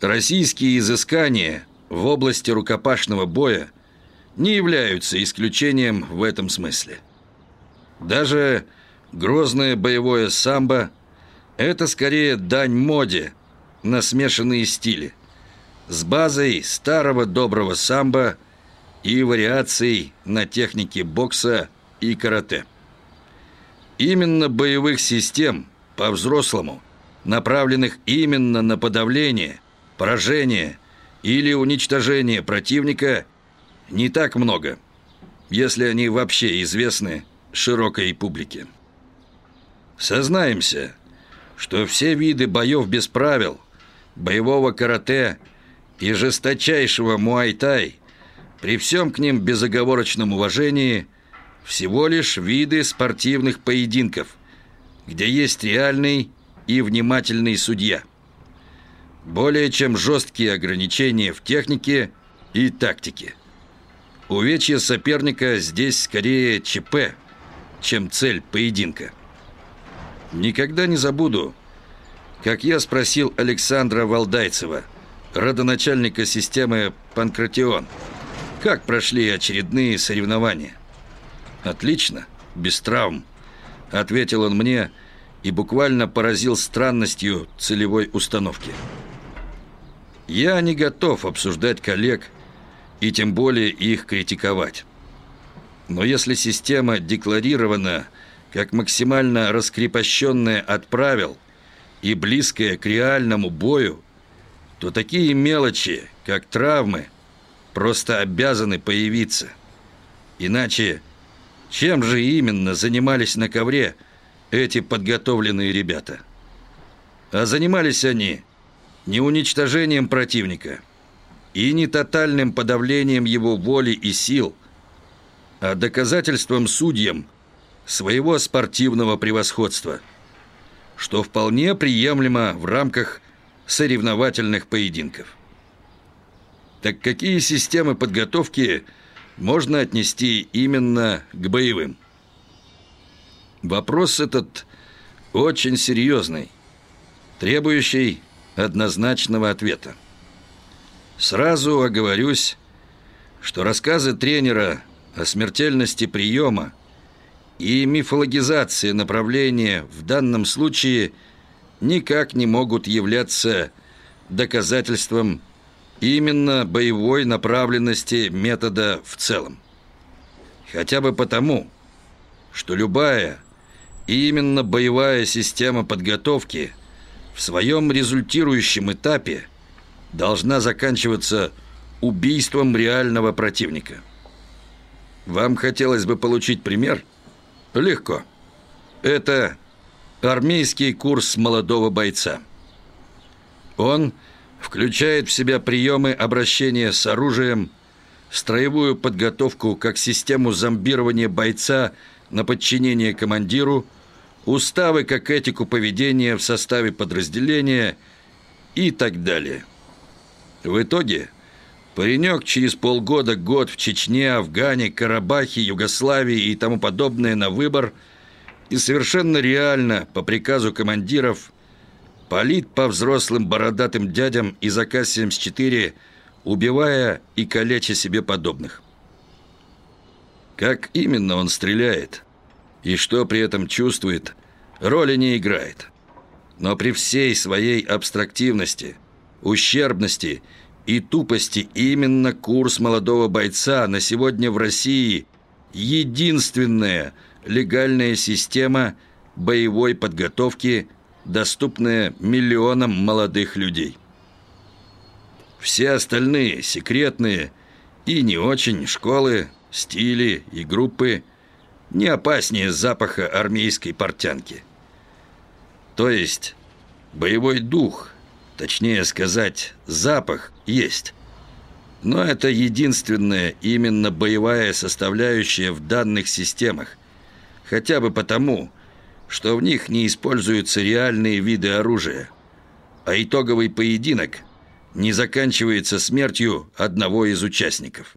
Российские изыскания в области рукопашного боя не являются исключением в этом смысле. Даже грозное боевое самбо – это скорее дань моде на смешанные стили с базой старого доброго самбо и вариацией на технике бокса и карате. Именно боевых систем по-взрослому, направленных именно на подавление, поражение или уничтожение противника, не так много, если они вообще известны широкой публике. Сознаемся, что все виды боев без правил, боевого карате и жесточайшего муай-тай, при всем к ним безоговорочном уважении, всего лишь виды спортивных поединков, где есть реальный и внимательный судья. Более чем жесткие ограничения в технике и тактике. Увечье соперника здесь скорее ЧП, чем цель поединка. Никогда не забуду, как я спросил Александра Валдайцева, родоначальника системы «Панкратион», как прошли очередные соревнования. «Отлично, без травм», — ответил он мне и буквально поразил странностью целевой установки. Я не готов обсуждать коллег и тем более их критиковать. Но если система декларирована как максимально раскрепощенная от правил и близкая к реальному бою, то такие мелочи, как травмы, просто обязаны появиться. Иначе чем же именно занимались на ковре эти подготовленные ребята? А занимались они не уничтожением противника и не тотальным подавлением его воли и сил, а доказательством судьям своего спортивного превосходства, что вполне приемлемо в рамках соревновательных поединков. Так какие системы подготовки можно отнести именно к боевым? Вопрос этот очень серьезный, требующий однозначного ответа. Сразу оговорюсь, что рассказы тренера о смертельности приема и мифологизация направления в данном случае никак не могут являться доказательством именно боевой направленности метода в целом. Хотя бы потому, что любая именно боевая система подготовки в своем результирующем этапе должна заканчиваться убийством реального противника. Вам хотелось бы получить пример? Легко. Это армейский курс молодого бойца. Он включает в себя приемы обращения с оружием, строевую подготовку как систему зомбирования бойца на подчинение командиру, уставы как этику поведения в составе подразделения и так далее. В итоге паренек через полгода-год в Чечне, Афгане, Карабахе, Югославии и тому подобное на выбор и совершенно реально по приказу командиров палит по взрослым бородатым дядям из АК-74, убивая и калеча себе подобных. Как именно он стреляет и что при этом чувствует, роли не играет. Но при всей своей абстрактивности – ущербности и тупости именно курс молодого бойца на сегодня в России единственная легальная система боевой подготовки, доступная миллионам молодых людей. Все остальные секретные и не очень школы, стили и группы не опаснее запаха армейской портянки. То есть боевой дух – Точнее сказать, запах есть. Но это единственная именно боевая составляющая в данных системах. Хотя бы потому, что в них не используются реальные виды оружия. А итоговый поединок не заканчивается смертью одного из участников.